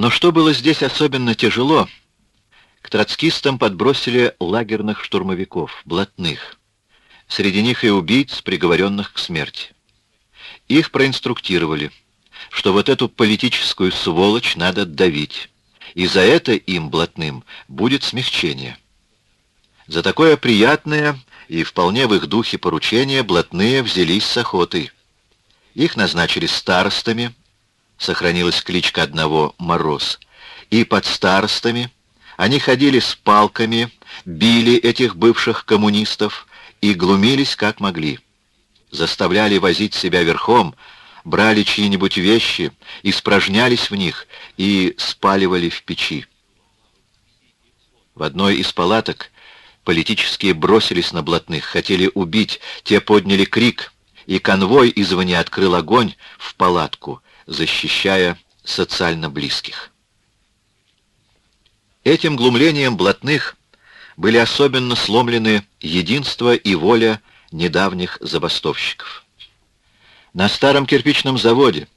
Но что было здесь особенно тяжело, к троцкистам подбросили лагерных штурмовиков, блатных. Среди них и убийц, приговоренных к смерти. Их проинструктировали, что вот эту политическую сволочь надо давить, и за это им, блатным, будет смягчение. За такое приятное и вполне в их духе поручение блатные взялись с охотой. Их назначили старостами, сохранилась кличка одного «Мороз», и под старостами они ходили с палками, били этих бывших коммунистов и глумились как могли. Заставляли возить себя верхом, брали чьи-нибудь вещи, испражнялись в них и спаливали в печи. В одной из палаток политические бросились на блатных, хотели убить, те подняли крик, и конвой извне открыл огонь в палатку, защищая социально близких. Этим глумлением блатных были особенно сломлены единство и воля недавних забастовщиков. На старом кирпичном заводе,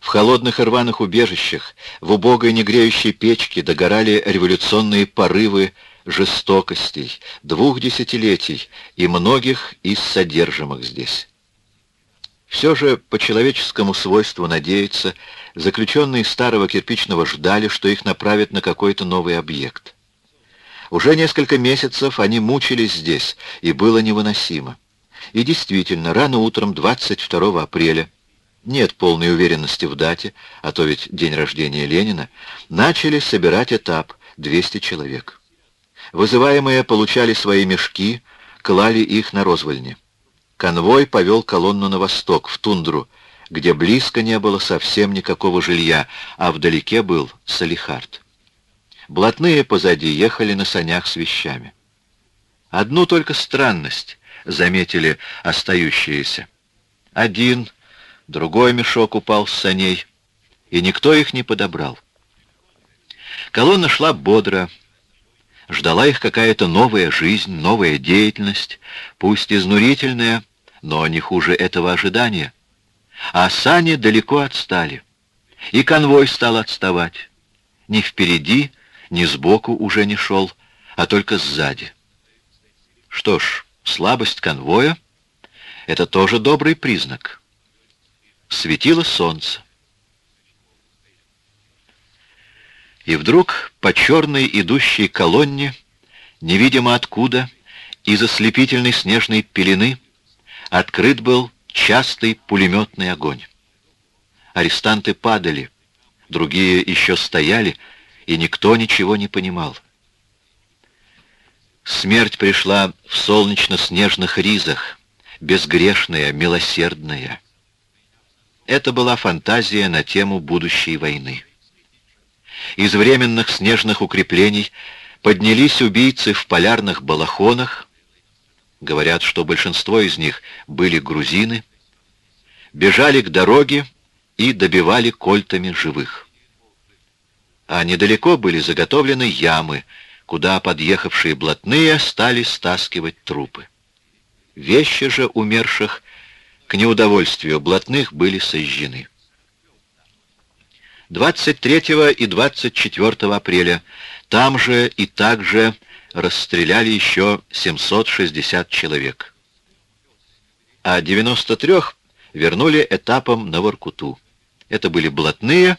в холодных и рваных убежищах, в убогой негреющей печке догорали революционные порывы жестокостей, двух десятилетий и многих из содержимых здесь. Все же по человеческому свойству надеяться, заключенные старого кирпичного ждали, что их направят на какой-то новый объект. Уже несколько месяцев они мучились здесь, и было невыносимо. И действительно, рано утром 22 апреля, нет полной уверенности в дате, а то ведь день рождения Ленина, начали собирать этап 200 человек. Вызываемые получали свои мешки, клали их на розвольни. Конвой повел колонну на восток, в тундру, где близко не было совсем никакого жилья, а вдалеке был Салихард. Блатные позади ехали на санях с вещами. Одну только странность заметили остающиеся. Один, другой мешок упал с саней, и никто их не подобрал. Колонна шла бодро, Ждала их какая-то новая жизнь, новая деятельность, пусть изнурительная, но не хуже этого ожидания. А сани далеко отстали, и конвой стал отставать. Ни впереди, ни сбоку уже не шел, а только сзади. Что ж, слабость конвоя — это тоже добрый признак. Светило солнце. И вдруг по черной идущей колонне, невидимо откуда, из ослепительной снежной пелены, открыт был частый пулеметный огонь. Арестанты падали, другие еще стояли, и никто ничего не понимал. Смерть пришла в солнечно-снежных ризах, безгрешная, милосердная. Это была фантазия на тему будущей войны. Из временных снежных укреплений поднялись убийцы в полярных балахонах, говорят, что большинство из них были грузины, бежали к дороге и добивали кольтами живых. А недалеко были заготовлены ямы, куда подъехавшие блатные стали стаскивать трупы. Вещи же умерших к неудовольствию блатных были сожжены. 23 и 24 апреля там же и также расстреляли еще 760 человек. А 93 вернули этапом на Воркуту. Это были блатные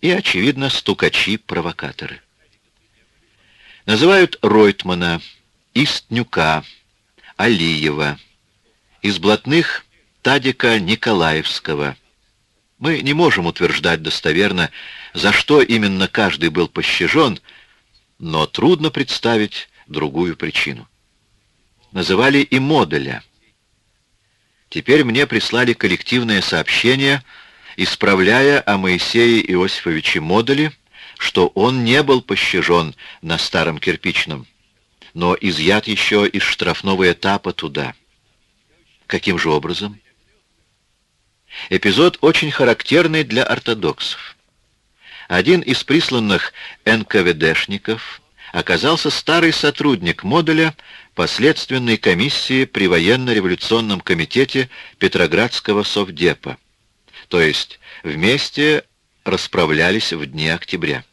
и, очевидно, стукачи-провокаторы. Называют Ройтмана, Истнюка, Алиева, из блатных Тадика Николаевского – мы не можем утверждать достоверно, за что именно каждый был пощажен, но трудно представить другую причину. Называли и модуля. Теперь мне прислали коллективное сообщение, исправляя о Моисее Иосифовиче Модуле, что он не был пощажен на старом кирпичном, но изъят еще из штрафного этапа туда. Каким же образом? Эпизод очень характерный для ортодоксов. Один из присланных НКВДшников оказался старый сотрудник модуля последственной комиссии при военно-революционном комитете Петроградского совдепа, то есть вместе расправлялись в дни октября.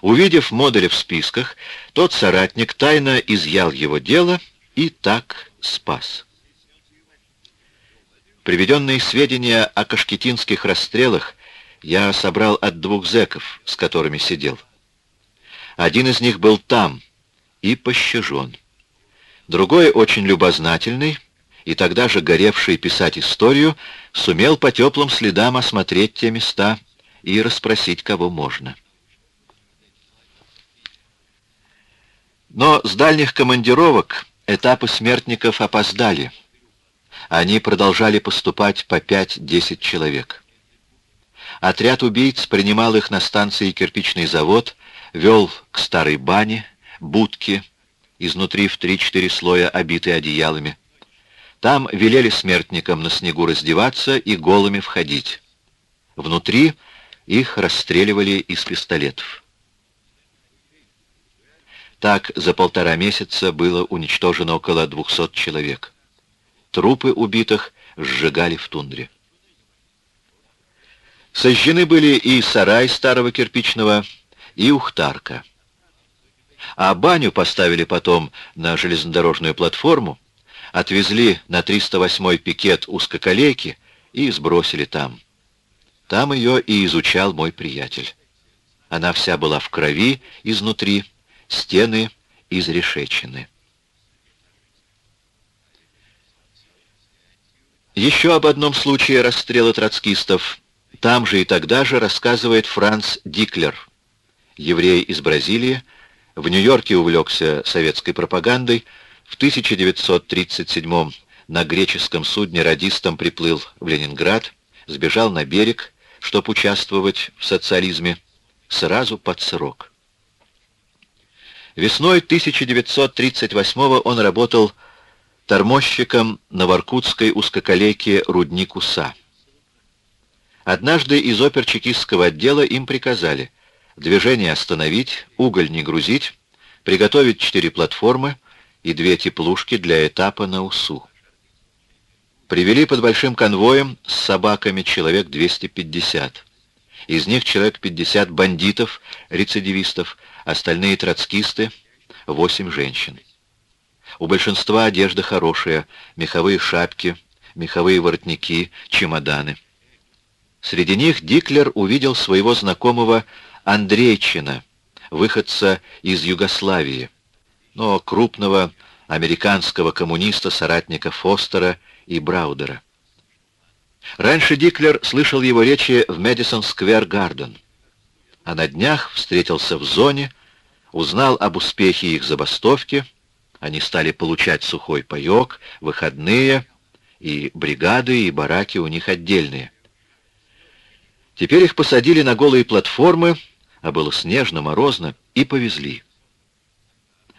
Увидев модуля в списках, тот соратник тайно изъял его дело и так спас. Приведенные сведения о кашкетинских расстрелах я собрал от двух зэков, с которыми сидел. Один из них был там и пощажен. Другой, очень любознательный, и тогда же горевший писать историю, сумел по теплым следам осмотреть те места и расспросить, кого можно. Но с дальних командировок этапы смертников опоздали. Они продолжали поступать по 5-10 человек. Отряд убийц принимал их на станции «Кирпичный завод», вел к старой бане, будке, изнутри в 3-4 слоя обитые одеялами. Там велели смертникам на снегу раздеваться и голыми входить. Внутри их расстреливали из пистолетов. Так за полтора месяца было уничтожено около 200 человек. Трупы убитых сжигали в тундре. Сожжены были и сарай старого кирпичного, и ухтарка. А баню поставили потом на железнодорожную платформу, отвезли на 308-й пикет узкоколейки и сбросили там. Там ее и изучал мой приятель. Она вся была в крови изнутри, стены изрешечены. Еще об одном случае расстрела троцкистов. Там же и тогда же рассказывает Франц Диклер, еврей из Бразилии, в Нью-Йорке увлекся советской пропагандой, в 1937 на греческом судне радистом приплыл в Ленинград, сбежал на берег, чтобы участвовать в социализме, сразу под срок. Весной 1938 он работал тормозчиком на воркутской узкоколейке «Рудник Уса». Однажды из опер чекистского отдела им приказали движение остановить, уголь не грузить, приготовить четыре платформы и две теплушки для этапа на УСУ. Привели под большим конвоем с собаками человек 250. Из них человек 50 бандитов, рецидивистов, остальные троцкисты, восемь женщин. У большинства одежда хорошая, меховые шапки, меховые воротники, чемоданы. Среди них Диклер увидел своего знакомого Андрейчина, выходца из Югославии, но крупного американского коммуниста, соратника Фостера и Браудера. Раньше Диклер слышал его речи в Мэдисон Сквер Гарден а на днях встретился в зоне, узнал об успехе их забастовки, они стали получать сухой паек, выходные, и бригады, и бараки у них отдельные. Теперь их посадили на голые платформы, а было снежно, морозно, и повезли.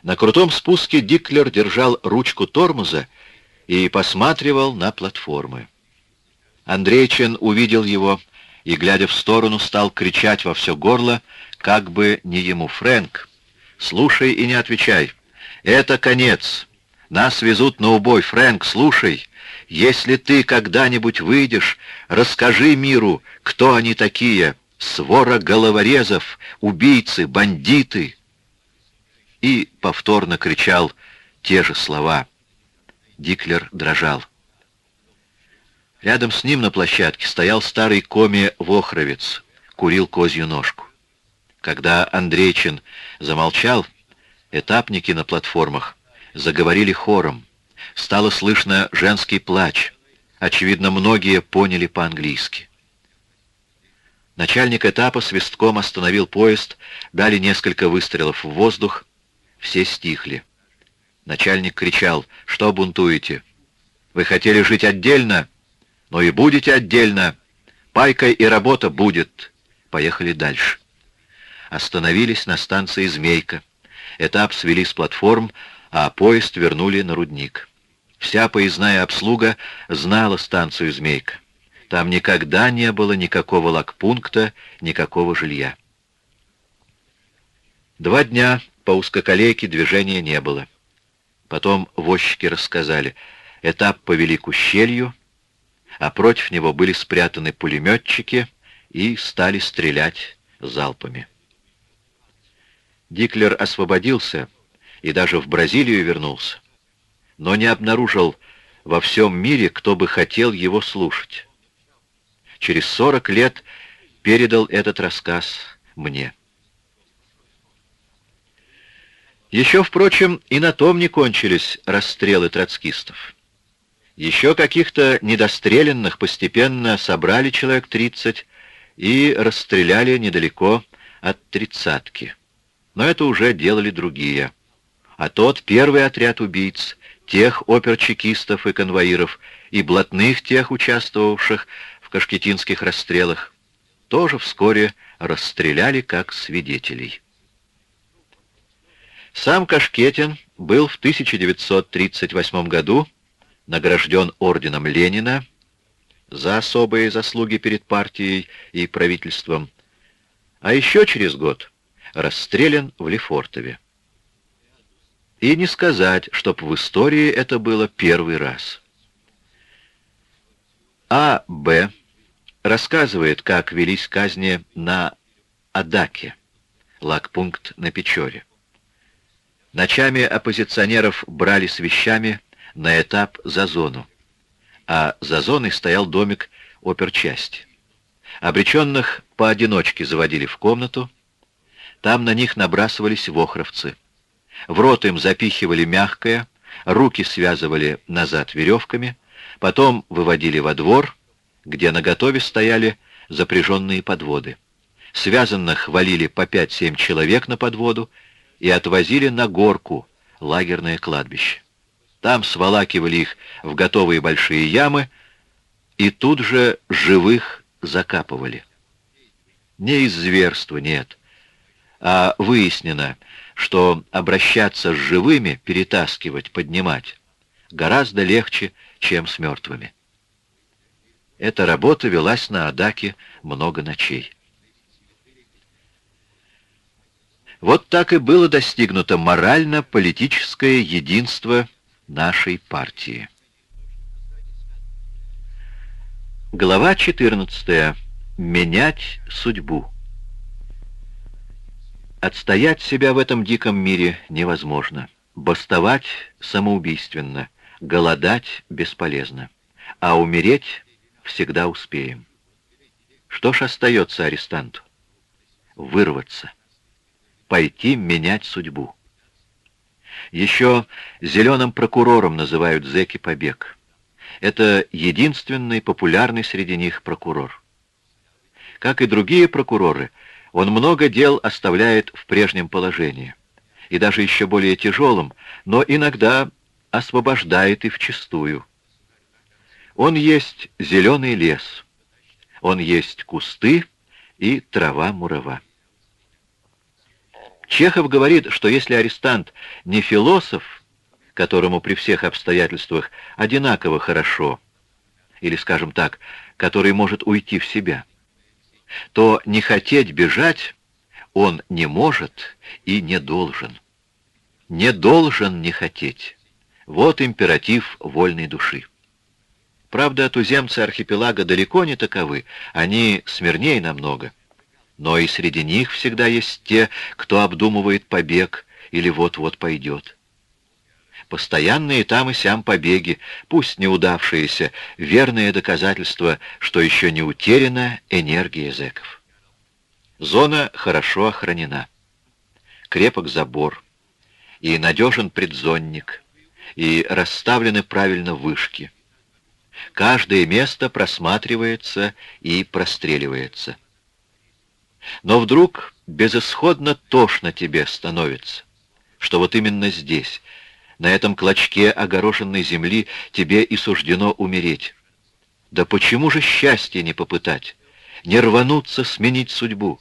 На крутом спуске Диклер держал ручку тормоза и посматривал на платформы. Андрейчин увидел его и, глядя в сторону, стал кричать во все горло, как бы не ему Фрэнк. «Слушай и не отвечай. Это конец. Нас везут на убой. Фрэнк, слушай. Если ты когда-нибудь выйдешь, расскажи миру, кто они такие. Свора головорезов, убийцы, бандиты». И повторно кричал те же слова. Диклер дрожал. Рядом с ним на площадке стоял старый коми-вохровец, курил козью ножку. Когда Андрейчин замолчал, этапники на платформах заговорили хором. Стало слышно женский плач. Очевидно, многие поняли по-английски. Начальник этапа свистком остановил поезд, дали несколько выстрелов в воздух. Все стихли. Начальник кричал, «Что бунтуете? Вы хотели жить отдельно?» но и будете отдельно. Пайка и работа будет. Поехали дальше. Остановились на станции «Змейка». Этап свели с платформ, а поезд вернули на рудник. Вся поездная обслуга знала станцию «Змейка». Там никогда не было никакого лагпункта, никакого жилья. Два дня по узкоколейке движения не было. Потом возчики рассказали. Этап повели к ущелью, а против него были спрятаны пулеметчики и стали стрелять залпами. Диклер освободился и даже в Бразилию вернулся, но не обнаружил во всем мире, кто бы хотел его слушать. Через сорок лет передал этот рассказ мне. Еще, впрочем, и на том не кончились расстрелы троцкистов. Еще каких-то недостреленных постепенно собрали человек 30 и расстреляли недалеко от тридцатки. Но это уже делали другие. А тот первый отряд убийц, тех оперчекистов и конвоиров, и блатных тех, участвовавших в кашкетинских расстрелах, тоже вскоре расстреляли как свидетелей. Сам Кашкетин был в 1938 году награжден орденом Ленина за особые заслуги перед партией и правительством, а еще через год расстрелян в Лефортове. И не сказать, чтоб в истории это было первый раз. А. Б. рассказывает, как велись казни на Адаке, лагпункт на Печоре. Ночами оппозиционеров брали с вещами на этап за зону, а за зоной стоял домик оперчасти. Обреченных поодиночке заводили в комнату, там на них набрасывались вохровцы. В рот им запихивали мягкое, руки связывали назад веревками, потом выводили во двор, где наготове стояли запряженные подводы. Связанных валили по пять-семь человек на подводу и отвозили на горку, лагерное кладбище. Там сволакивали их в готовые большие ямы и тут же живых закапывали. Не из зверства, нет, а выяснено, что обращаться с живыми, перетаскивать, поднимать, гораздо легче, чем с мертвыми. Эта работа велась на Адаке много ночей. Вот так и было достигнуто морально-политическое единство нашей партии. Глава 14. Менять судьбу. Отстоять себя в этом диком мире невозможно. Бастовать самоубийственно, голодать бесполезно. А умереть всегда успеем. Что ж остается арестанту? Вырваться пойти менять судьбу. Еще зеленым прокурором называют зэки побег. Это единственный популярный среди них прокурор. Как и другие прокуроры, он много дел оставляет в прежнем положении, и даже еще более тяжелым, но иногда освобождает и вчистую. Он есть зеленый лес, он есть кусты и трава-мурава. Чехов говорит, что если арестант не философ, которому при всех обстоятельствах одинаково хорошо, или, скажем так, который может уйти в себя, то не хотеть бежать он не может и не должен. Не должен не хотеть. Вот императив вольной души. Правда, туземцы архипелага далеко не таковы, они смирнее намного но и среди них всегда есть те, кто обдумывает побег или вот-вот пойдет. Постоянные там и сям побеги, пусть неудавшиеся, верное доказательство, что еще не утеряна энергия зэков. Зона хорошо охранена. Крепок забор, и надежен предзонник, и расставлены правильно вышки. Каждое место просматривается и простреливается. Но вдруг безысходно тошно тебе становится, что вот именно здесь, на этом клочке огорошенной земли, тебе и суждено умереть. Да почему же счастье не попытать, не рвануться сменить судьбу?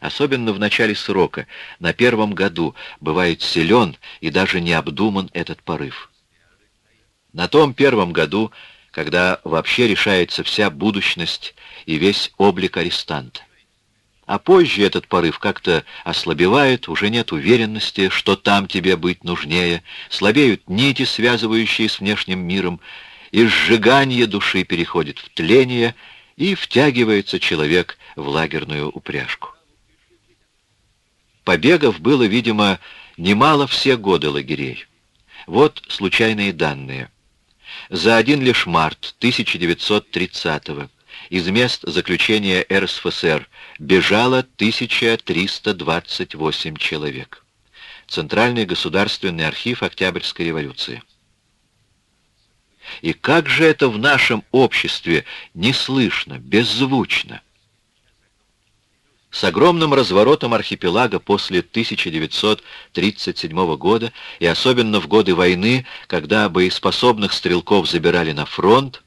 Особенно в начале срока, на первом году, бывает силен и даже не обдуман этот порыв. На том первом году, когда вообще решается вся будущность и весь облик арестанта. А позже этот порыв как-то ослабевает, уже нет уверенности, что там тебе быть нужнее, слабеют нити, связывающие с внешним миром, и сжигание души переходит в тление, и втягивается человек в лагерную упряжку. Побегов было, видимо, немало все годы лагерей. Вот случайные данные. За один лишь март 1930 из мест заключения РСФСР бежало 1328 человек. Центральный государственный архив Октябрьской революции. И как же это в нашем обществе не слышно, беззвучно? С огромным разворотом архипелага после 1937 года и особенно в годы войны, когда боеспособных стрелков забирали на фронт,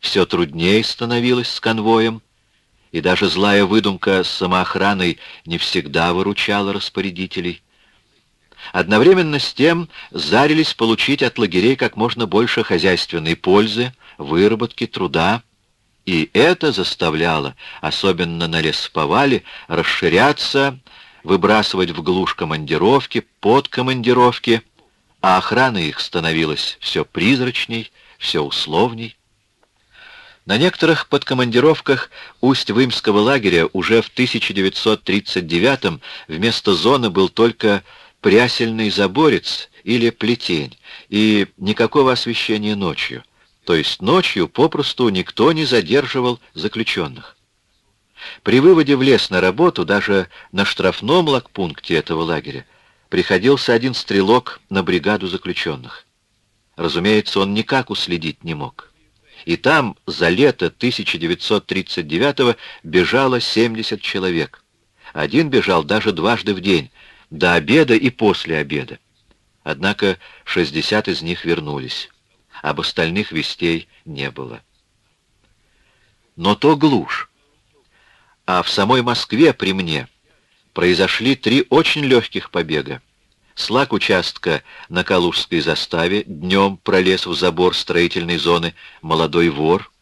все труднее становилось с конвоем, и даже злая выдумка с самоохраной не всегда выручала распорядителей. Одновременно с тем зарились получить от лагерей как можно больше хозяйственной пользы, выработки, труда, и это заставляло, особенно на лесповале, расширяться, выбрасывать в глушь командировки, подкомандировки, а охрана их становилась все призрачней, все условней. На некоторых подкомандировках Усть-Вымского лагеря уже в 1939 вместо зоны был только прясельный заборец или плетень, и никакого освещения ночью. То есть ночью попросту никто не задерживал заключенных. При выводе в лес на работу, даже на штрафном лагпункте этого лагеря, приходился один стрелок на бригаду заключенных. Разумеется, он никак уследить не мог. И там за лето 1939 бежало 70 человек. Один бежал даже дважды в день, до обеда и после обеда. Однако 60 из них вернулись. Об остальных вестей не было. Но то глушь. А в самой Москве при мне произошли три очень легких побега. Слаг участка на Калужской заставе днем пролез в забор строительной зоны молодой вор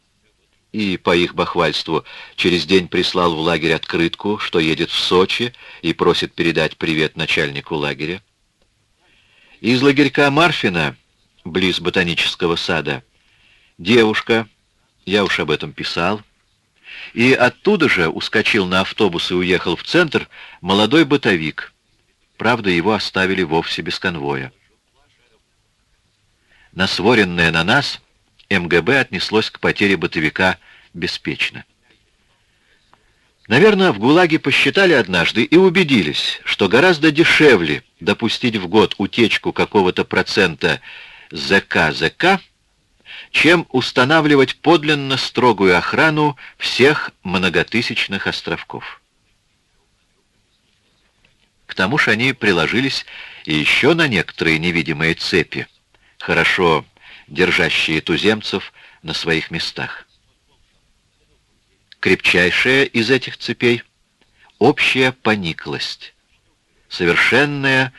и, по их бахвальству, через день прислал в лагерь открытку, что едет в Сочи и просит передать привет начальнику лагеря. Из лагерька Марфина, близ ботанического сада, девушка, я уж об этом писал, и оттуда же ускочил на автобус и уехал в центр молодой бытовик — Правда, его оставили вовсе без конвоя. Насворенное на нас, МГБ отнеслось к потере бытовика беспечно. Наверное, в ГУЛАГе посчитали однажды и убедились, что гораздо дешевле допустить в год утечку какого-то процента ЗК-ЗК, чем устанавливать подлинно строгую охрану всех многотысячных островков. Тому же они приложились еще на некоторые невидимые цепи, хорошо держащие туземцев на своих местах. Крепчайшая из этих цепей — общая пониклость, совершенная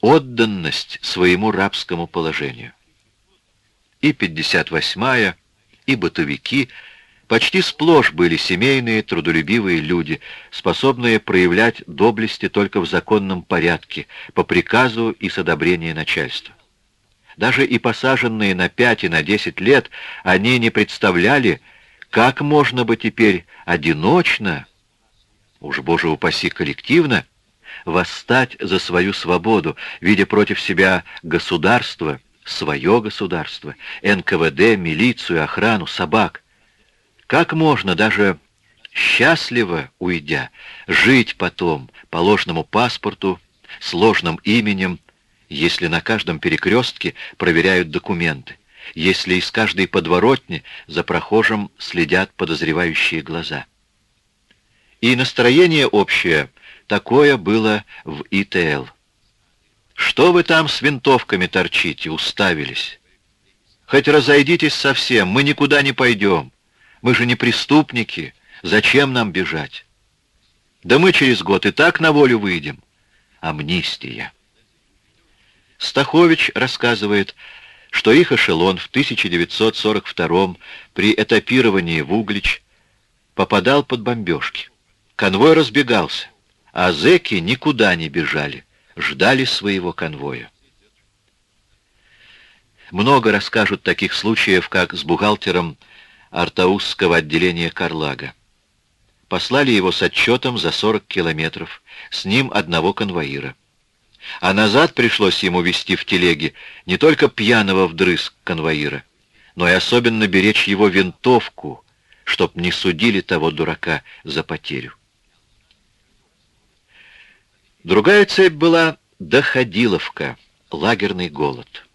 отданность своему рабскому положению. И 58-я, и бытовики — Почти сплошь были семейные, трудолюбивые люди, способные проявлять доблести только в законном порядке, по приказу и с одобрения начальства. Даже и посаженные на пять и на десять лет, они не представляли, как можно бы теперь одиночно, уж, боже упаси, коллективно, восстать за свою свободу, видя против себя государство, свое государство, НКВД, милицию, охрану, собак. Как можно даже счастливо уйдя, жить потом по ложному паспорту, с ложным именем, если на каждом перекрестке проверяют документы, если из каждой подворотни за прохожим следят подозревающие глаза. И настроение общее такое было в ИТЛ. Что вы там с винтовками торчите, уставились? Хоть разойдитесь совсем, мы никуда не пойдем. Мы же не преступники. Зачем нам бежать? Да мы через год и так на волю выйдем. Амнистия. Стахович рассказывает, что их эшелон в 1942 при этапировании в Углич попадал под бомбежки. Конвой разбегался, а зэки никуда не бежали, ждали своего конвоя. Много расскажут таких случаев, как с бухгалтером Артаусского отделения Карлага. Послали его с отчетом за 40 километров, с ним одного конвоира. А назад пришлось ему вести в телеге не только пьяного вдрызг конвоира, но и особенно беречь его винтовку, чтоб не судили того дурака за потерю. Другая цепь была Доходиловка, лагерный голод.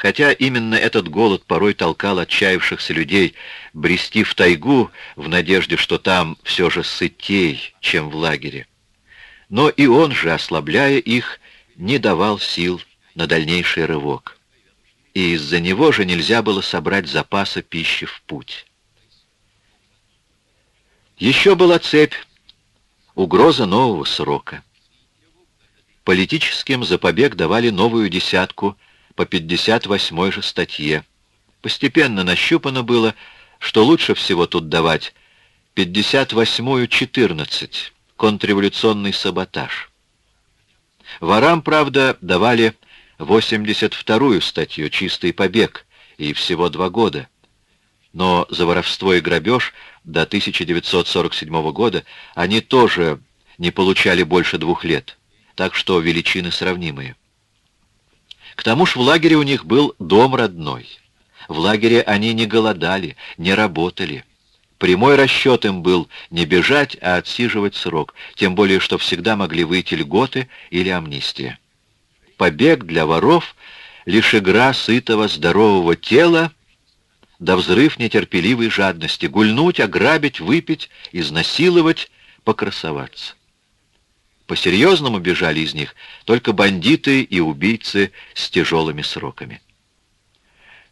Хотя именно этот голод порой толкал отчаявшихся людей брести в тайгу в надежде, что там все же сытей, чем в лагере. Но и он же, ослабляя их, не давал сил на дальнейший рывок. И из-за него же нельзя было собрать запасы пищи в путь. Еще была цепь, угроза нового срока. Политическим за побег давали новую десятку по 58 же статье. Постепенно нащупано было, что лучше всего тут давать 58-ю 14, контрреволюционный саботаж. Ворам, правда, давали 82-ю статью «Чистый побег» и всего два года. Но за воровство и грабеж до 1947 года они тоже не получали больше двух лет, так что величины сравнимые. К тому ж в лагере у них был дом родной. В лагере они не голодали, не работали. Прямой расчет им был не бежать, а отсиживать срок, тем более, что всегда могли выйти льготы или амнистия. Побег для воров — лишь игра сытого здорового тела да взрыв нетерпеливой жадности, гульнуть, ограбить, выпить, изнасиловать, покрасоваться. По-серьезному бежали из них только бандиты и убийцы с тяжелыми сроками.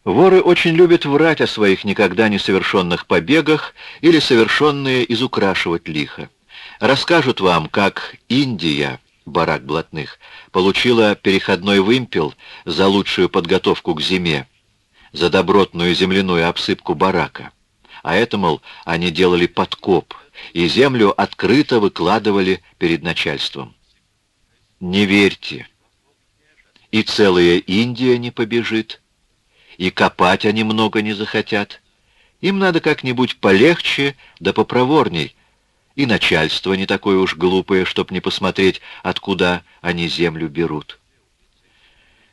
Воры очень любят врать о своих никогда не совершенных побегах или совершенные изукрашивать лихо. Расскажут вам, как Индия, барак блатных, получила переходной вымпел за лучшую подготовку к зиме, за добротную земляную обсыпку барака. А это, мол, они делали подкоп, и землю открыто выкладывали перед начальством. Не верьте. И целая Индия не побежит, и копать они много не захотят. Им надо как-нибудь полегче да попроворней, и начальство не такое уж глупое, чтоб не посмотреть, откуда они землю берут.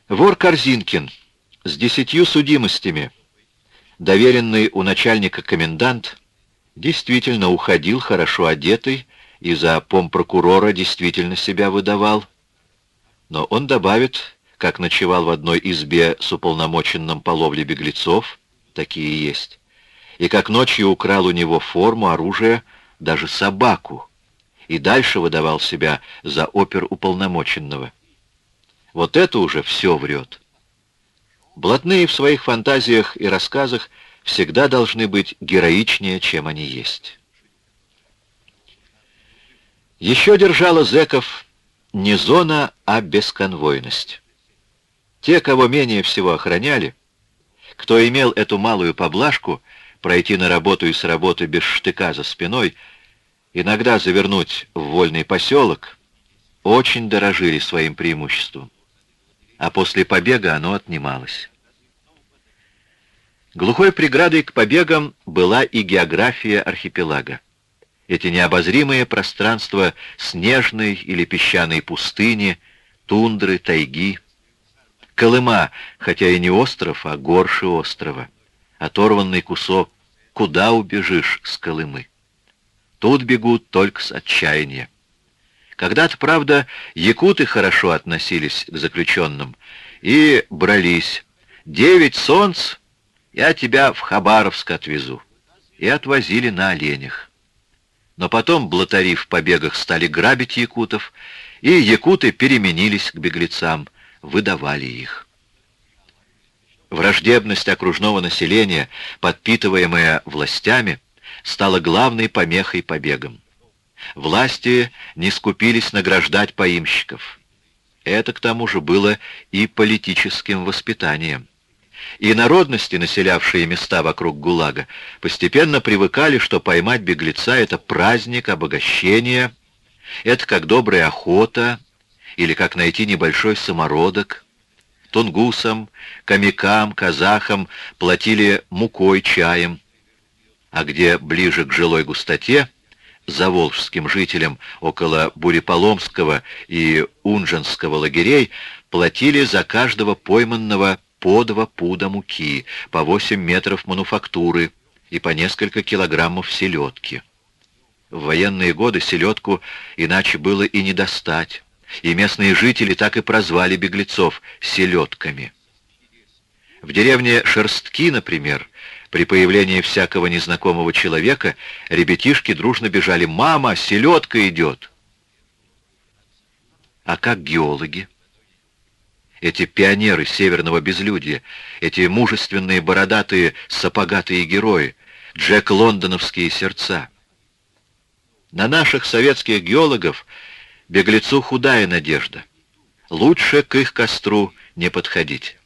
Вор Корзинкин — с десятью судимостями. Доверенный у начальника комендант действительно уходил хорошо одетый и за помпрокурора действительно себя выдавал. Но он добавит, как ночевал в одной избе с уполномоченным по ловле беглецов, такие есть, и как ночью украл у него форму, оружие, даже собаку, и дальше выдавал себя за опер уполномоченного. Вот это уже все врет. Блатные в своих фантазиях и рассказах всегда должны быть героичнее, чем они есть. Еще держала зэков не зона, а бесконвойность. Те, кого менее всего охраняли, кто имел эту малую поблажку пройти на работу и с работы без штыка за спиной, иногда завернуть в вольный поселок, очень дорожили своим преимуществом а после побега оно отнималось. Глухой преградой к побегам была и география архипелага. Эти необозримые пространства снежной или песчаной пустыни, тундры, тайги. Колыма, хотя и не остров, а горше острова. Оторванный кусок. Куда убежишь с Колымы? Тут бегут только с отчаяния. Когда-то, правда, якуты хорошо относились к заключенным и брались. «Девять солнц, я тебя в Хабаровск отвезу». И отвозили на оленях. Но потом блатари в побегах стали грабить якутов, и якуты переменились к беглецам, выдавали их. Враждебность окружного населения, подпитываемая властями, стала главной помехой побегам. Власти не скупились награждать поимщиков. Это, к тому же, было и политическим воспитанием. И народности, населявшие места вокруг ГУЛАГа, постепенно привыкали, что поймать беглеца — это праздник, обогащение, это как добрая охота или как найти небольшой самородок. Тунгусам, камикам, казахам платили мукой, чаем. а где ближе к жилой густоте, за волжским жителям около Буреполомского и Унженского лагерей платили за каждого пойманного по два пуда муки, по 8 метров мануфактуры и по несколько килограммов селедки. В военные годы селедку иначе было и не достать, и местные жители так и прозвали беглецов «селедками». В деревне Шерстки, например, при появлении всякого незнакомого человека ребятишки дружно бежали «Мама, селедка идет!» А как геологи? Эти пионеры северного безлюдья, эти мужественные бородатые сапогатые герои, Джек Лондоновские сердца. На наших советских геологов беглецу худая надежда. Лучше к их костру не подходить.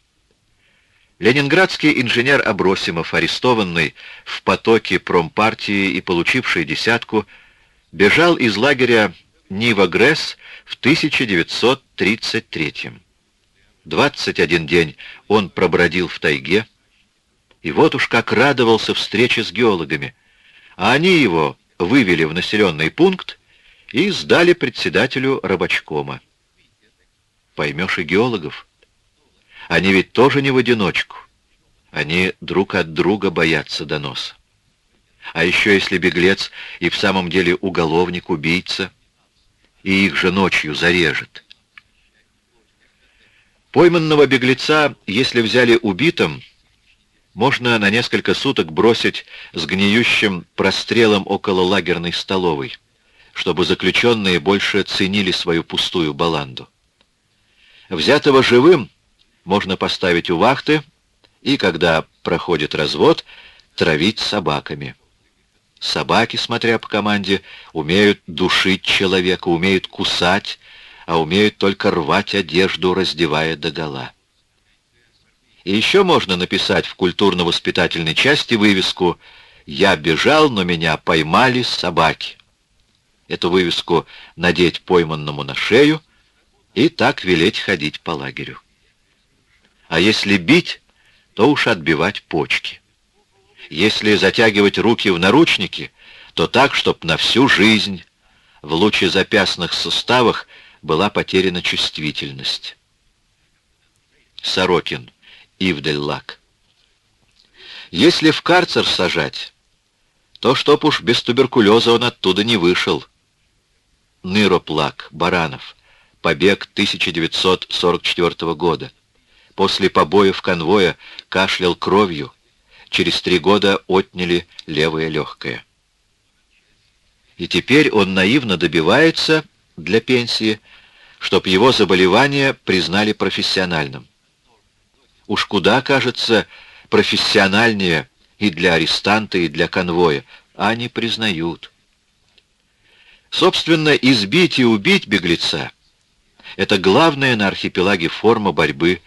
Ленинградский инженер Абросимов, арестованный в потоке промпартии и получивший десятку, бежал из лагеря Нива-Гресс в 1933 -м. 21 день он пробродил в тайге, и вот уж как радовался встрече с геологами, а они его вывели в населенный пункт и сдали председателю рабочкома. Поймешь и геологов. Они ведь тоже не в одиночку. Они друг от друга боятся доноса. А еще если беглец и в самом деле уголовник-убийца, и их же ночью зарежет. Пойманного беглеца, если взяли убитым, можно на несколько суток бросить с гниющим прострелом около лагерной столовой, чтобы заключенные больше ценили свою пустую баланду. Взятого живым можно поставить у вахты и, когда проходит развод, травить собаками. Собаки, смотря по команде, умеют душить человека, умеют кусать, а умеют только рвать одежду, раздевая догола. И еще можно написать в культурно-воспитательной части вывеску «Я бежал, но меня поймали собаки». Эту вывеску надеть пойманному на шею и так велеть ходить по лагерю. А если бить, то уж отбивать почки. Если затягивать руки в наручники, то так, чтоб на всю жизнь в лучезапястных суставах была потеряна чувствительность. Сорокин Ивдель-Лак. Если в карцер сажать, то чтоб уж без туберкулеза он оттуда не вышел. Ныроплак, Баранов. Побег 1944 года. После побоев конвоя кашлял кровью. Через три года отняли левое легкое. И теперь он наивно добивается для пенсии, чтоб его заболевание признали профессиональным уж куда, кажется, профессиональнее и для арестанта, и для конвоя, а не признают. Собственно, избить и убить беглеца — это главная на архипелаге форма борьбы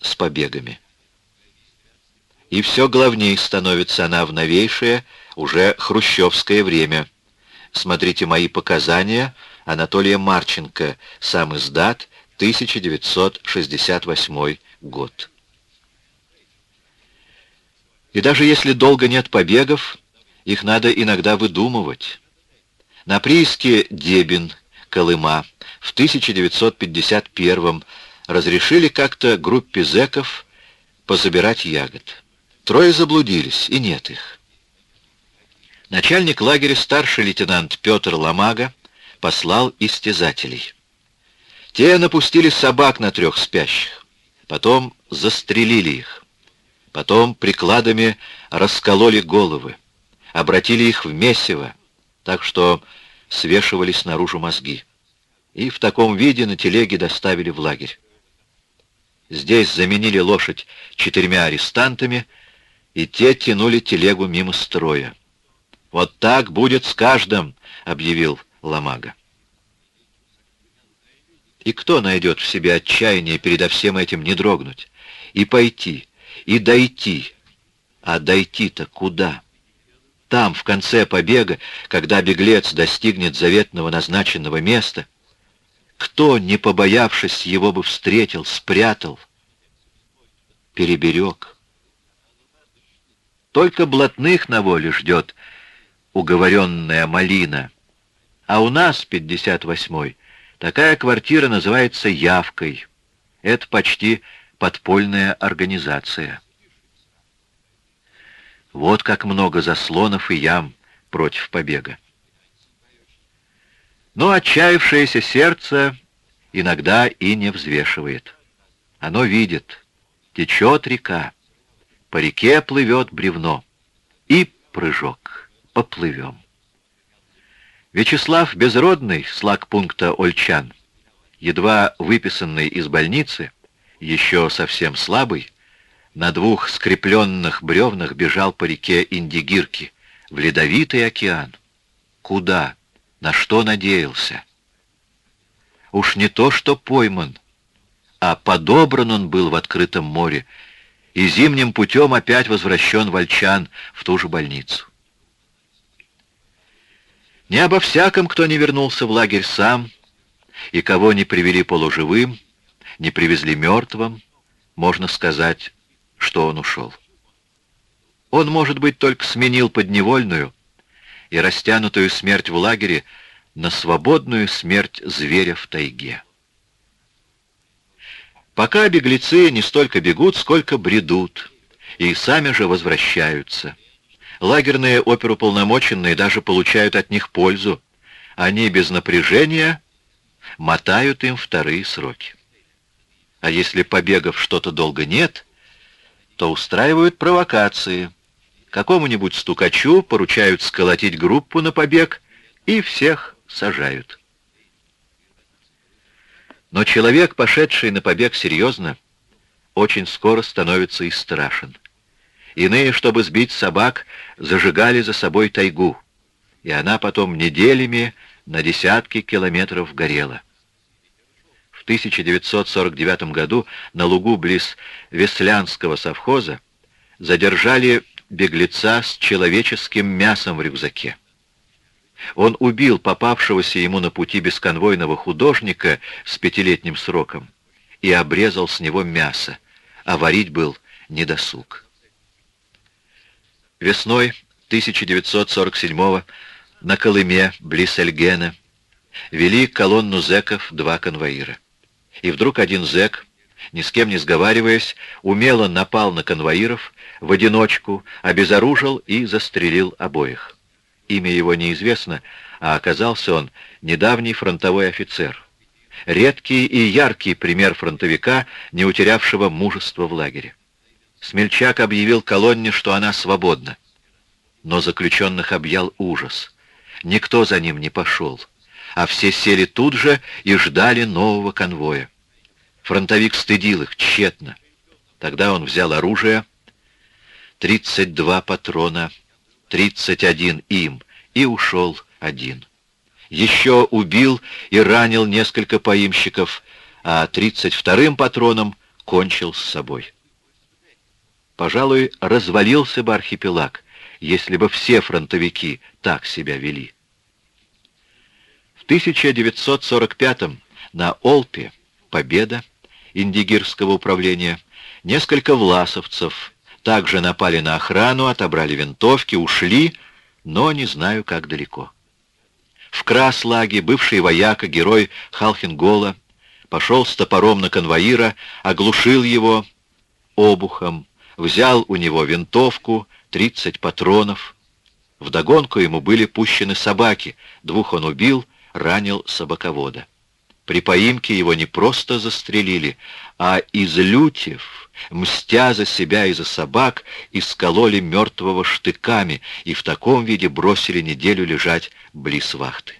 с побегами. И все главнее становится она в новейшее, уже хрущевское время. Смотрите мои показания Анатолия Марченко, сам издат, 1968 год. И даже если долго нет побегов, их надо иногда выдумывать. На прииске Дебин, Колыма, в 1951 разрешили как-то группе зэков позабирать ягод. Трое заблудились, и нет их. Начальник лагеря, старший лейтенант Петр Ломага, послал истязателей. Те напустили собак на трех спящих, потом застрелили их. Потом прикладами раскололи головы, обратили их в месиво, так что свешивались наружу мозги. И в таком виде на телеге доставили в лагерь. Здесь заменили лошадь четырьмя арестантами, и те тянули телегу мимо строя. «Вот так будет с каждым», — объявил Ломага. И кто найдет в себе отчаяние передо всем этим не дрогнуть и пойти, и дойти. А дойти-то куда? Там, в конце побега, когда беглец достигнет заветного назначенного места, кто, не побоявшись, его бы встретил, спрятал, переберег? Только блатных на воле ждет уговоренная малина. А у нас, 58-й, такая квартира называется «Явкой». Это почти подпольная организация. Вот как много заслонов и ям против побега. Но отчаявшееся сердце иногда и не взвешивает. Оно видит, течет река, по реке плывет бревно, и прыжок, поплывем. Вячеслав Безродный, с лагпункта Ольчан, едва выписанный из больницы, еще совсем слабый, на двух скрепленных бревнах бежал по реке Индигирки, в ледовитый океан. Куда? На что надеялся? Уж не то, что пойман, а подобран он был в открытом море, и зимним путем опять возвращен Вольчан в ту же больницу. Не обо всяком, кто не вернулся в лагерь сам, и кого не привели полуживым, не привезли мертвым, можно сказать, что он ушел. Он, может быть, только сменил подневольную и растянутую смерть в лагере на свободную смерть зверя в тайге. Пока беглецы не столько бегут, сколько бредут, и сами же возвращаются. Лагерные оперуполномоченные даже получают от них пользу. Они без напряжения мотают им вторые сроки. А если побегов что-то долго нет, то устраивают провокации. Какому-нибудь стукачу поручают сколотить группу на побег и всех сажают. Но человек, пошедший на побег серьезно, очень скоро становится и страшен. Иные, чтобы сбить собак, зажигали за собой тайгу, и она потом неделями на десятки километров горела. В 1949 году на лугу близ Веслянского совхоза задержали беглеца с человеческим мясом в рюкзаке. Он убил попавшегося ему на пути бесконвойного художника с пятилетним сроком и обрезал с него мясо, а варить был недосуг. Весной 1947 на Колыме, близ Эльгена, вели колонну зэков два конвоира. И вдруг один зэк, ни с кем не сговариваясь, умело напал на конвоиров, в одиночку, обезоружил и застрелил обоих. Имя его неизвестно, а оказался он недавний фронтовой офицер. Редкий и яркий пример фронтовика, не утерявшего мужества в лагере. Смельчак объявил колонне, что она свободна. Но заключенных объял ужас. Никто за ним не пошел, а все сели тут же и ждали нового конвоя. Фронтовик стыдил их тщетно. Тогда он взял оружие, 32 патрона, 31 им, и ушел один. Еще убил и ранил несколько поимщиков, а 32-м патроном кончил с собой. Пожалуй, развалился бы архипелаг, если бы все фронтовики так себя вели. В 1945-м на Олпе победа Индигирского управления несколько власовцев также напали на охрану, отобрали винтовки, ушли, но не знаю, как далеко. В Краслаге бывший вояка, герой Халхингола, пошел с топором на конвоира, оглушил его обухом, взял у него винтовку, 30 патронов. Вдогонку ему были пущены собаки, двух он убил, ранил собаковода. При поимке его не просто застрелили, а излютив мстя за себя и за собак, искололи мертвого штыками и в таком виде бросили неделю лежать близ вахты.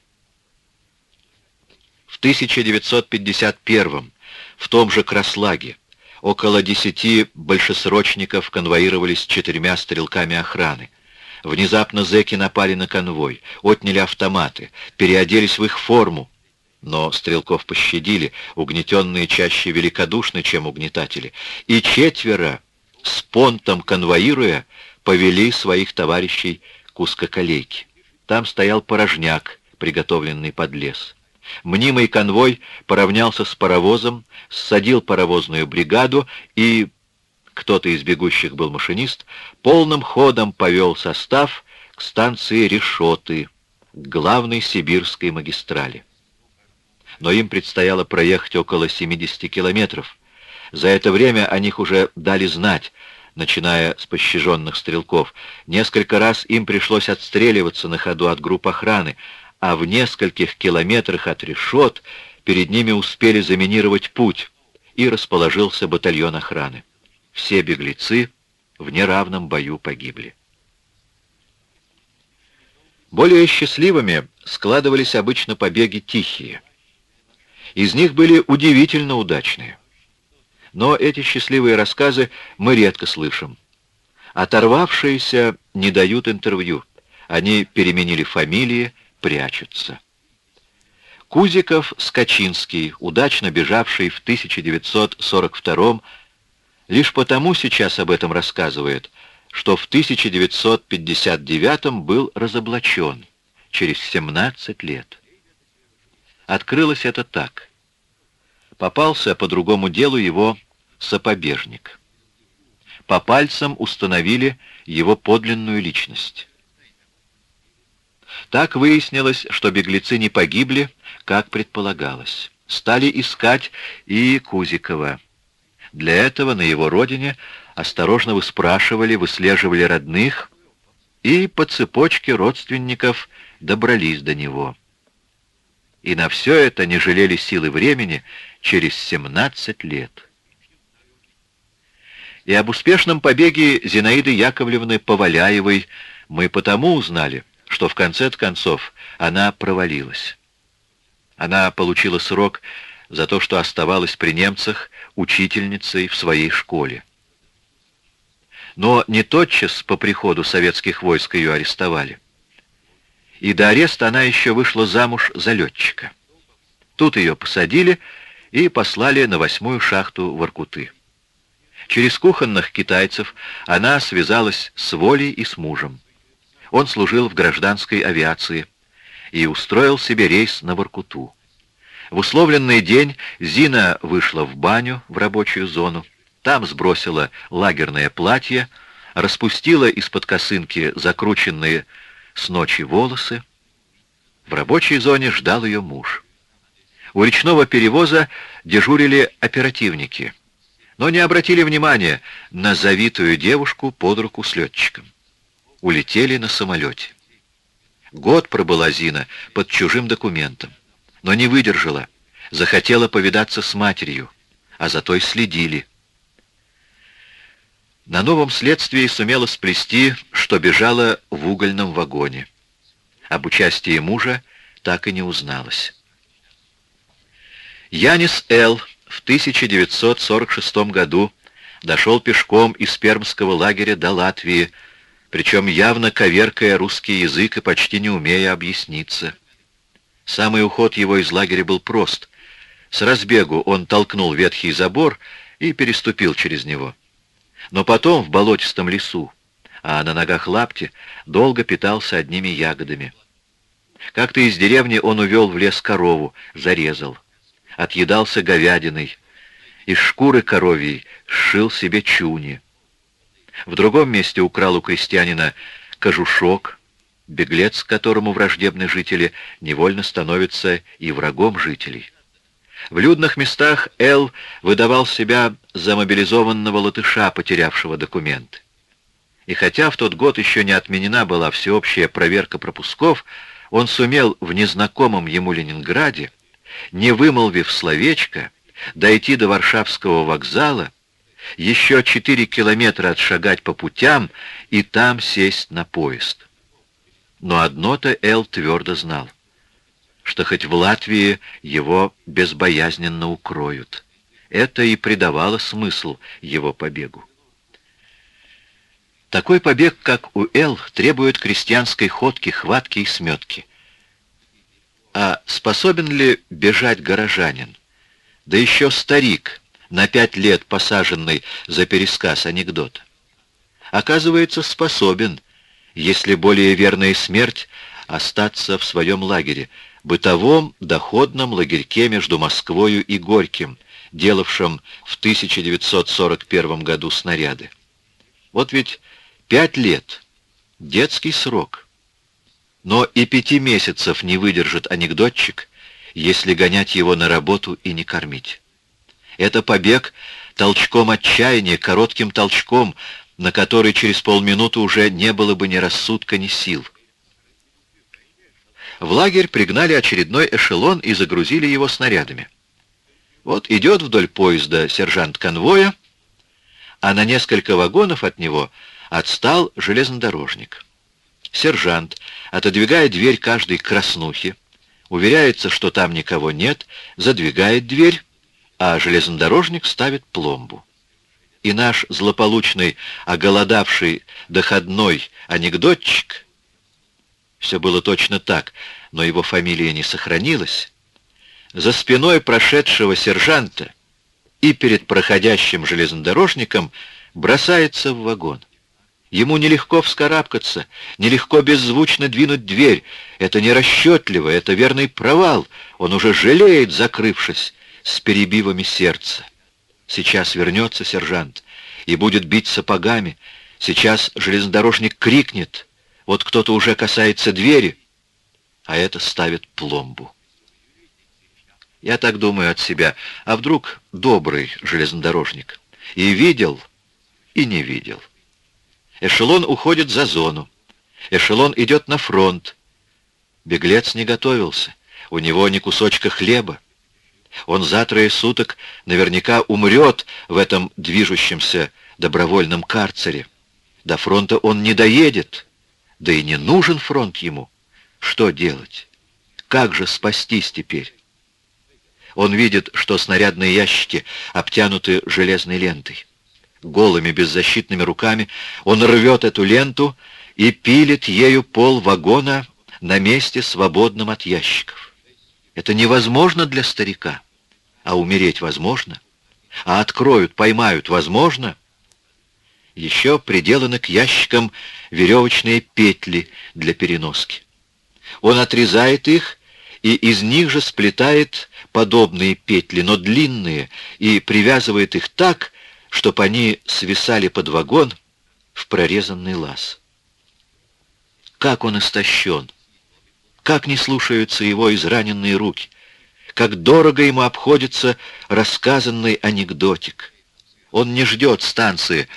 В 1951 в том же Краслаге около десяти большесрочников конвоировались четырьмя стрелками охраны. Внезапно зэки напали на конвой, отняли автоматы, переоделись в их форму, но стрелков пощадили, угнетенные чаще великодушны, чем угнетатели, и четверо, с понтом конвоируя, повели своих товарищей к узкоколейке. Там стоял порожняк, приготовленный под лес. Мнимый конвой поравнялся с паровозом, ссадил паровозную бригаду и кто-то из бегущих был машинист, полным ходом повел состав к станции Решоты, к главной сибирской магистрали. Но им предстояло проехать около 70 километров. За это время о них уже дали знать, начиная с пощаженных стрелков. Несколько раз им пришлось отстреливаться на ходу от групп охраны, а в нескольких километрах от решет перед ними успели заминировать путь, и расположился батальон охраны. Все беглецы в неравном бою погибли. Более счастливыми складывались обычно побеги тихие. Из них были удивительно удачные. Но эти счастливые рассказы мы редко слышим. Оторвавшиеся не дают интервью. Они переменили фамилии, прячутся. Кузиков Скачинский, удачно бежавший в 1942 лишь потому сейчас об этом рассказывает, что в 1959 был разоблачен через 17 лет. Открылось это так. Попался по другому делу его сопобежник. По пальцам установили его подлинную личность. Так выяснилось, что беглецы не погибли, как предполагалось. Стали искать и Кузикова. Для этого на его родине осторожно выспрашивали, выслеживали родных и по цепочке родственников добрались до него. И на все это не жалели силы времени через 17 лет. И об успешном побеге Зинаиды Яковлевны Поваляевой мы потому узнали, что в конце концов она провалилась. Она получила срок за то, что оставалась при немцах учительницей в своей школе. Но не тотчас по приходу советских войск ее арестовали. И до ареста она еще вышла замуж за летчика. Тут ее посадили и послали на восьмую шахту в Иркуты. Через кухонных китайцев она связалась с Волей и с мужем. Он служил в гражданской авиации и устроил себе рейс на Воркуту. В условленный день Зина вышла в баню в рабочую зону. Там сбросила лагерное платье, распустила из-под косынки закрученные с ночи волосы. В рабочей зоне ждал ее муж. У речного перевоза дежурили оперативники, но не обратили внимания на завитую девушку под руку с летчиком улетели на самолете. Год пробыла Зина под чужим документом, но не выдержала, захотела повидаться с матерью, а за той следили. На новом следствии сумела сплести, что бежала в угольном вагоне. Об участии мужа так и не узналась. Янис Л. в 1946 году дошел пешком из пермского лагеря до Латвии, причем явно коверкая русский язык и почти не умея объясниться. Самый уход его из лагеря был прост. С разбегу он толкнул ветхий забор и переступил через него. Но потом в болотистом лесу, а на ногах лапти, долго питался одними ягодами. Как-то из деревни он увел в лес корову, зарезал. Отъедался говядиной. Из шкуры коровьей сшил себе чуни. В другом месте украл у крестьянина кожушок, беглец, которому враждебны жители, невольно становится и врагом жителей. В людных местах Эл выдавал себя за мобилизованного латыша, потерявшего документы. И хотя в тот год еще не отменена была всеобщая проверка пропусков, он сумел в незнакомом ему Ленинграде, не вымолвив словечко, дойти до Варшавского вокзала еще четыре километра отшагать по путям и там сесть на поезд. Но одно-то Эл твердо знал, что хоть в Латвии его безбоязненно укроют. Это и придавало смысл его побегу. Такой побег, как у Эл, требует крестьянской ходки, хватки и сметки. А способен ли бежать горожанин? Да еще старик, на пять лет посаженный за пересказ анекдота. Оказывается, способен, если более верная смерть, остаться в своем лагере, бытовом доходном лагерьке между Москвою и Горьким, делавшим в 1941 году снаряды. Вот ведь пять лет — детский срок. Но и пяти месяцев не выдержит анекдотчик, если гонять его на работу и не кормить. Это побег толчком отчаяния, коротким толчком, на который через полминуты уже не было бы ни рассудка, ни сил. В лагерь пригнали очередной эшелон и загрузили его снарядами. Вот идет вдоль поезда сержант конвоя, а на несколько вагонов от него отстал железнодорожник. Сержант, отодвигая дверь каждой краснухи, уверяется, что там никого нет, задвигает дверь, а железнодорожник ставит пломбу. И наш злополучный, оголодавший, доходной анекдотчик, все было точно так, но его фамилия не сохранилась, за спиной прошедшего сержанта и перед проходящим железнодорожником бросается в вагон. Ему нелегко вскарабкаться, нелегко беззвучно двинуть дверь. Это нерасчетливо, это верный провал. Он уже жалеет, закрывшись с перебивами сердца. Сейчас вернется сержант и будет бить сапогами. Сейчас железнодорожник крикнет. Вот кто-то уже касается двери, а это ставит пломбу. Я так думаю от себя. А вдруг добрый железнодорожник? И видел, и не видел. Эшелон уходит за зону. Эшелон идет на фронт. Беглец не готовился. У него ни кусочка хлеба. Он за трое суток наверняка умрет в этом движущемся добровольном карцере. До фронта он не доедет. Да и не нужен фронт ему. Что делать? Как же спастись теперь? Он видит, что снарядные ящики обтянуты железной лентой. Голыми беззащитными руками он рвет эту ленту и пилит ею пол вагона на месте, свободном от ящиков. Это невозможно для старика. А умереть возможно? А откроют, поймают, возможно? Еще приделаны к ящикам веревочные петли для переноски. Он отрезает их и из них же сплетает подобные петли, но длинные, и привязывает их так, чтобы они свисали под вагон в прорезанный лаз. Как он истощен! Как не слушаются его израненные руки! Как дорого ему обходится рассказанный анекдотик! Он не ждет станции,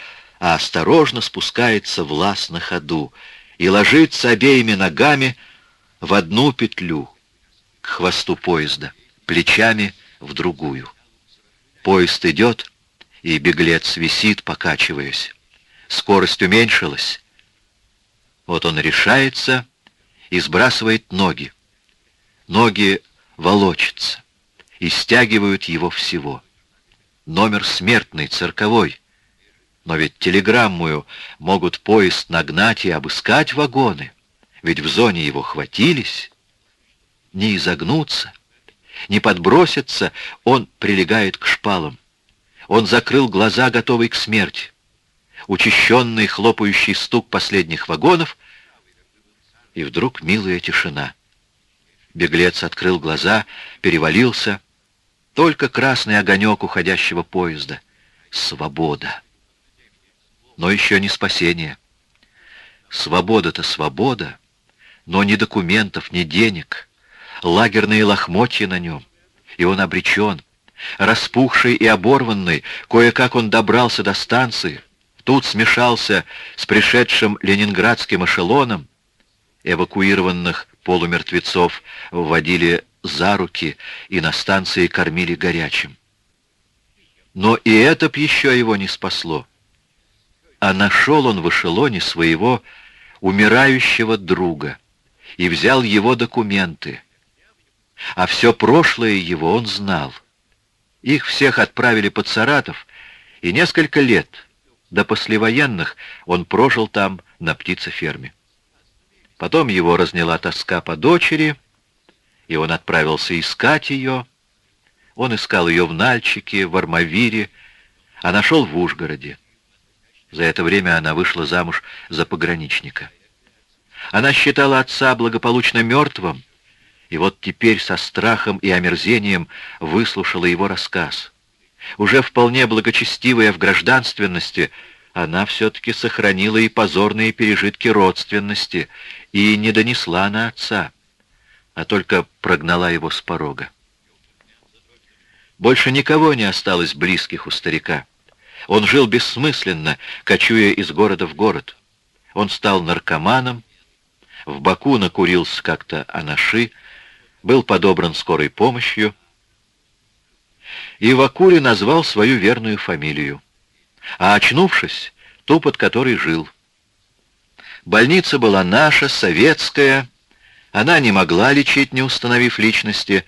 а осторожно спускается в лаз на ходу и ложится обеими ногами в одну петлю к хвосту поезда, плечами в другую. Поезд идет, и беглец висит, покачиваясь. Скорость уменьшилась. Вот он решается и сбрасывает ноги. Ноги волочатся и стягивают его всего. Номер смертный, цирковой. Но ведь телеграммую могут поезд нагнать и обыскать вагоны. Ведь в зоне его хватились. Не изогнуться, не подброситься, он прилегает к шпалам. Он закрыл глаза, готовый к смерти. Учащенный хлопающий стук последних вагонов, и вдруг милая тишина. Беглец открыл глаза, перевалился. Только красный огонек уходящего поезда. Свобода. Но еще не спасение. Свобода-то свобода, но ни документов, ни денег — лагерные лохмотья на нем, и он обречен. Распухший и оборванный, кое-как он добрался до станции, тут смешался с пришедшим ленинградским эшелоном, эвакуированных полумертвецов вводили за руки и на станции кормили горячим. Но и это б еще его не спасло. А нашел он в эшелоне своего умирающего друга и взял его документы, а все прошлое его он знал. Их всех отправили под Саратов, и несколько лет, до послевоенных, он прожил там на птицеферме. Потом его разняла тоска по дочери, и он отправился искать ее. Он искал ее в Нальчике, в Армавире, а нашел в Ужгороде. За это время она вышла замуж за пограничника. Она считала отца благополучно мертвым, и вот теперь со страхом и омерзением выслушала его рассказ. уже вполне благочестивая в гражданственности, она все-таки сохранила и позорные пережитки родственности и не донесла на отца, а только прогнала его с порога. Больше никого не осталось близких у старика. Он жил бессмысленно, кочуя из города в город. Он стал наркоманом, в Баку накурился как-то анаши, был подобран скорой помощью, и в Акуре назвал свою верную фамилию, а очнувшись, ту, под которой жил. Больница была наша, советская, она не могла лечить, не установив личности,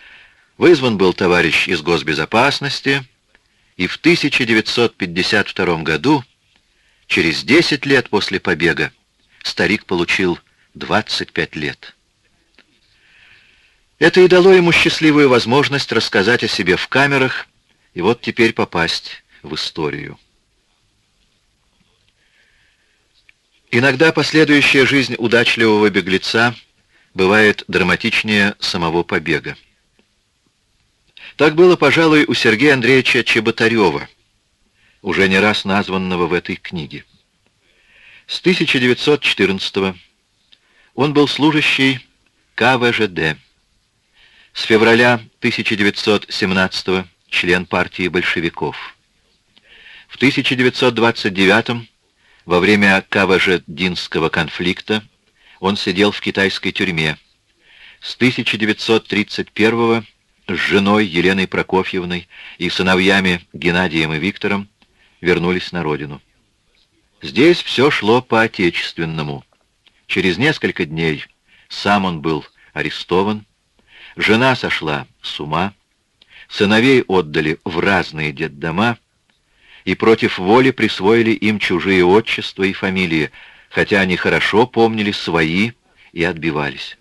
вызван был товарищ из госбезопасности, и в 1952 году, через 10 лет после побега, старик получил 25 лет. Это и дало ему счастливую возможность рассказать о себе в камерах и вот теперь попасть в историю. Иногда последующая жизнь удачливого беглеца бывает драматичнее самого побега. Так было, пожалуй, у Сергея Андреевича Чеботарева, уже не раз названного в этой книге. С 1914 он был служащий КВЖД. С февраля 1917 член партии большевиков. В 1929 во время КВЖ-Динского конфликта он сидел в китайской тюрьме. С 1931 с женой Еленой Прокофьевной и сыновьями Геннадием и Виктором вернулись на родину. Здесь все шло по-отечественному. Через несколько дней сам он был арестован, жена сошла с ума, сыновей отдали в разные детдома и против воли присвоили им чужие отчества и фамилии, хотя они хорошо помнили свои и отбивались.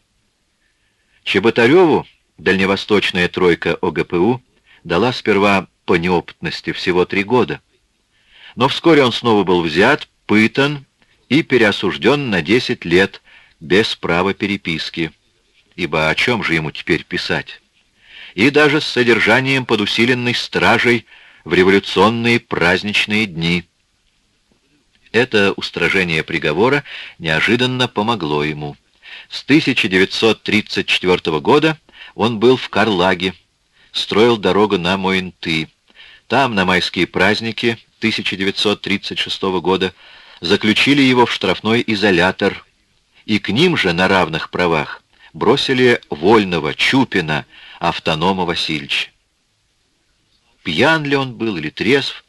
Чеботареву дальневосточная тройка ОГПУ дала сперва по неопытности всего три года, но вскоре он снова был взят, пытан и переосужден на 10 лет без права переписки, ибо о чем же ему теперь писать? и даже с содержанием под усиленной стражей в революционные праздничные дни. Это устражение приговора неожиданно помогло ему. С 1934 года он был в Карлаге, строил дорогу на Моинты. Там на майские праздники 1936 года заключили его в штрафной изолятор, и к ним же на равных правах бросили Вольного, Чупина, автонома Васильевича. Пьян ли он был или трезв,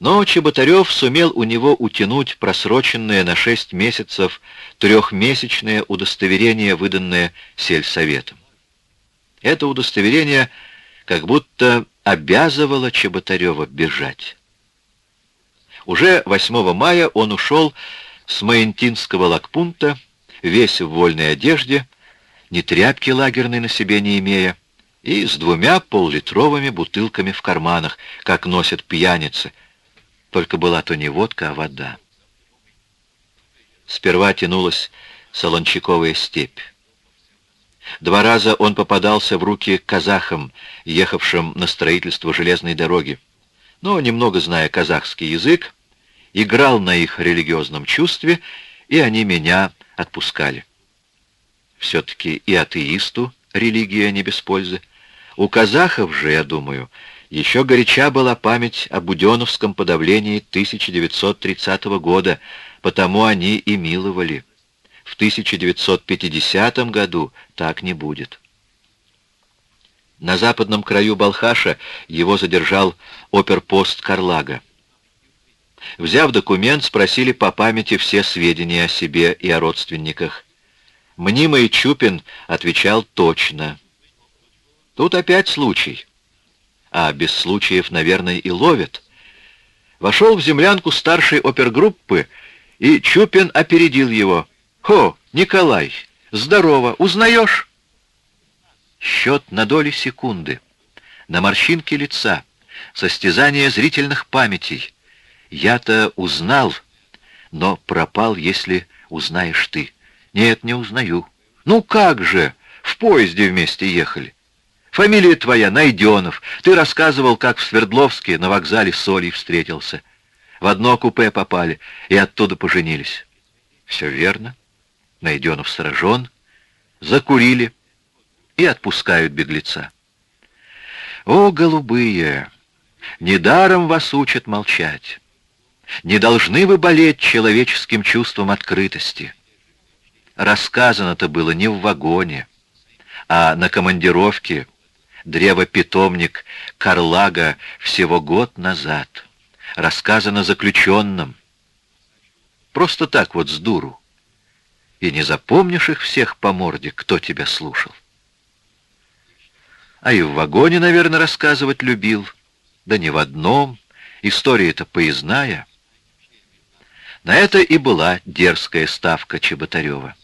но Чеботарев сумел у него утянуть просроченное на шесть месяцев трехмесячное удостоверение, выданное сельсоветом. Это удостоверение как будто обязывало Чеботарева бежать. Уже 8 мая он ушел с Маентинского лагпунта, весь в вольной одежде, ни тряпки лагерной на себе не имея, и с двумя поллитровыми бутылками в карманах, как носят пьяницы. Только была то не водка, а вода. Сперва тянулась солончаковая степь. Два раза он попадался в руки казахам, ехавшим на строительство железной дороги. Но, немного зная казахский язык, играл на их религиозном чувстве, и они меня отпускали. Все-таки и атеисту религия не без пользы. У казахов же, я думаю, еще горяча была память о Буденовском подавлении 1930 года, потому они и миловали. В 1950 году так не будет. На западном краю Балхаша его задержал оперпост Карлага. Взяв документ, спросили по памяти все сведения о себе и о родственниках. Мнимый Чупин отвечал точно — Тут опять случай. А без случаев, наверное, и ловят. Вошел в землянку старшей опергруппы, и Чупин опередил его. «Хо, Николай, здорово, узнаешь?» Счет на доли секунды, на морщинке лица, состязание зрительных памятей. Я-то узнал, но пропал, если узнаешь ты. Нет, не узнаю. Ну как же, в поезде вместе ехали. Фамилия твоя Найденов. Ты рассказывал, как в Свердловске на вокзале с Олей встретился. В одно купе попали и оттуда поженились. Все верно. Найденов сражен. Закурили и отпускают беглеца. О, голубые! Недаром вас учат молчать. Не должны вы болеть человеческим чувством открытости. Рассказано-то было не в вагоне, а на командировке древопитомник Карлага всего год назад. Рассказано заключенным. Просто так вот с дуру. И не запомнишь их всех по морде, кто тебя слушал. А и в вагоне, наверное, рассказывать любил. Да не в одном. История-то поездная. На это и была дерзкая ставка Чеботарева.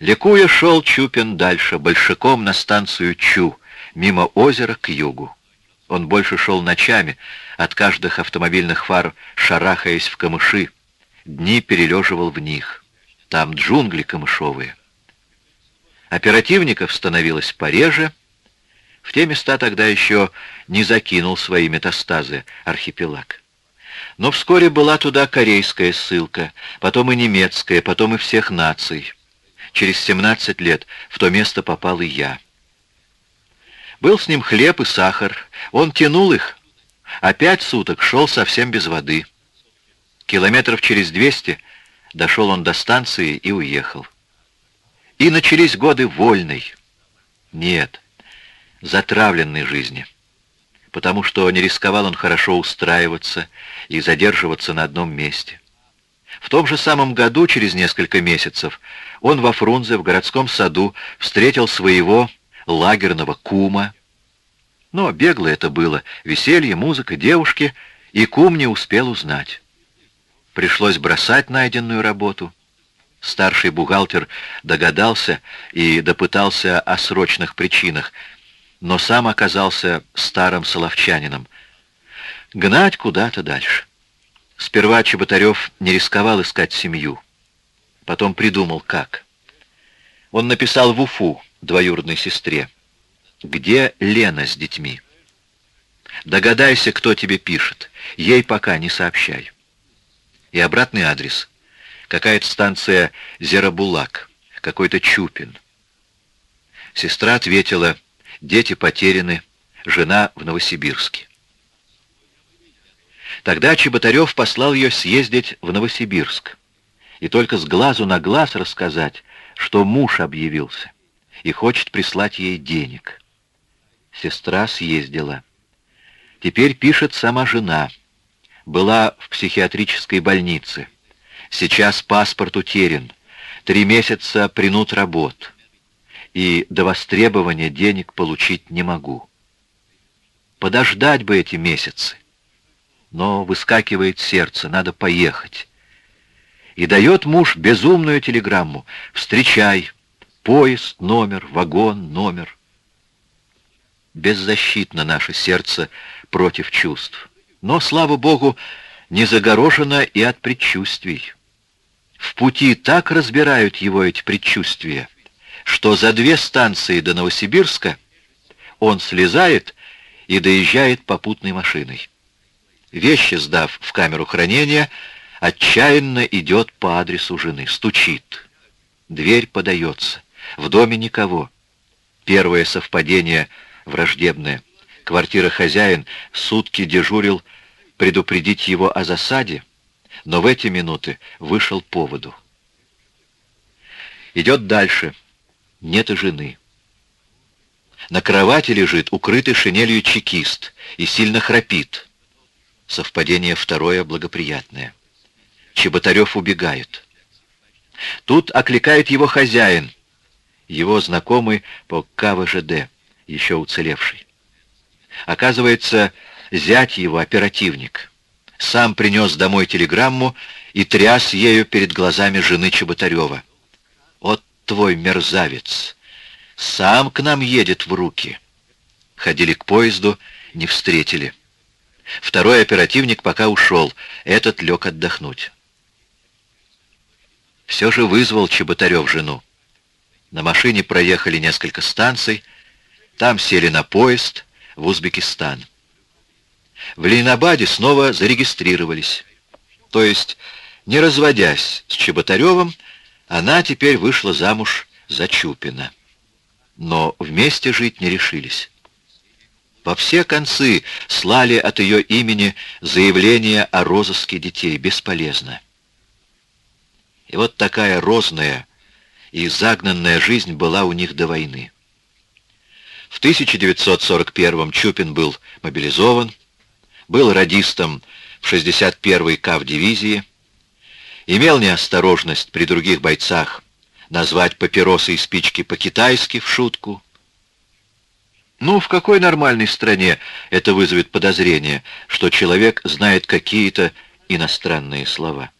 Ликуя шел Чупин дальше, большаком на станцию Чу, мимо озера к югу. Он больше шел ночами, от каждых автомобильных фар шарахаясь в камыши. Дни перележивал в них. Там джунгли камышовые. Оперативников становилось пореже. В те места тогда еще не закинул свои метастазы архипелаг. Но вскоре была туда корейская ссылка, потом и немецкая, потом и всех наций. Через 17 лет в то место попал и я. Был с ним хлеб и сахар. Он тянул их, а пять суток шел совсем без воды. Километров через 200 дошел он до станции и уехал. И начались годы вольной. Нет, затравленной жизни потому что не рисковал он хорошо устраиваться и задерживаться на одном месте. В том же самом году, через несколько месяцев, он во Фрунзе в городском саду встретил своего лагерного кума. Но бегло это было, веселье, музыка, девушки, и кум не успел узнать. Пришлось бросать найденную работу. Старший бухгалтер догадался и допытался о срочных причинах, но сам оказался старым соловчанином. Гнать куда-то дальше. Сперва Чеботарев не рисковал искать семью. Потом придумал, как. Он написал в Уфу двоюродной сестре. «Где Лена с детьми?» «Догадайся, кто тебе пишет. Ей пока не сообщай». И обратный адрес. Какая-то станция Зерабулак, какой-то Чупин. Сестра ответила дети потеряны, жена в Новосибирске. Тогда Чеботарев послал ее съездить в Новосибирск и только с глазу на глаз рассказать, что муж объявился и хочет прислать ей денег. Сестра съездила. Теперь пишет сама жена. Была в психиатрической больнице. Сейчас паспорт утерян. Три месяца принут работ и до востребования денег получить не могу. Подождать бы эти месяцы. Но выскакивает сердце, надо поехать. И дает муж безумную телеграмму. «Встречай! Поезд, номер, вагон, номер». Беззащитно наше сердце против чувств. Но, слава Богу, не загорожено и от предчувствий. В пути так разбирают его эти предчувствия, что за две станции до Новосибирска он слезает и доезжает попутной машиной. Вещи сдав в камеру хранения, отчаянно идет по адресу жены, стучит. Дверь подается. В доме никого. Первое совпадение враждебное. Квартира хозяин сутки дежурил предупредить его о засаде, но в эти минуты вышел поводу. Идет дальше нет и жены. На кровати лежит укрытый шинелью чекист и сильно храпит. Совпадение второе благоприятное. Чеботарев убегает. Тут окликает его хозяин, его знакомый по КВЖД, еще уцелевший. Оказывается, зять его оперативник. Сам принес домой телеграмму и тряс ею перед глазами жены Чеботарева твой мерзавец. Сам к нам едет в руки. Ходили к поезду, не встретили. Второй оперативник пока ушел, этот лег отдохнуть. Все же вызвал Чеботарев жену. На машине проехали несколько станций, Там сели на поезд в Узбекистан. В Ленинабаде снова зарегистрировались. То есть, не разводясь с Чеботаревым, она теперь вышла замуж за Чупина. Но вместе жить не решились. Во все концы слали от ее имени заявление о розыске детей. Бесполезно. И вот такая розная и загнанная жизнь была у них до войны. В 1941-м Чупин был мобилизован, был радистом в 61-й КАВ-дивизии, имел неосторожность при других бойцах назвать папиросы и спички по-китайски в шутку. Ну, в какой нормальной стране это вызовет подозрение, что человек знает какие-то иностранные слова?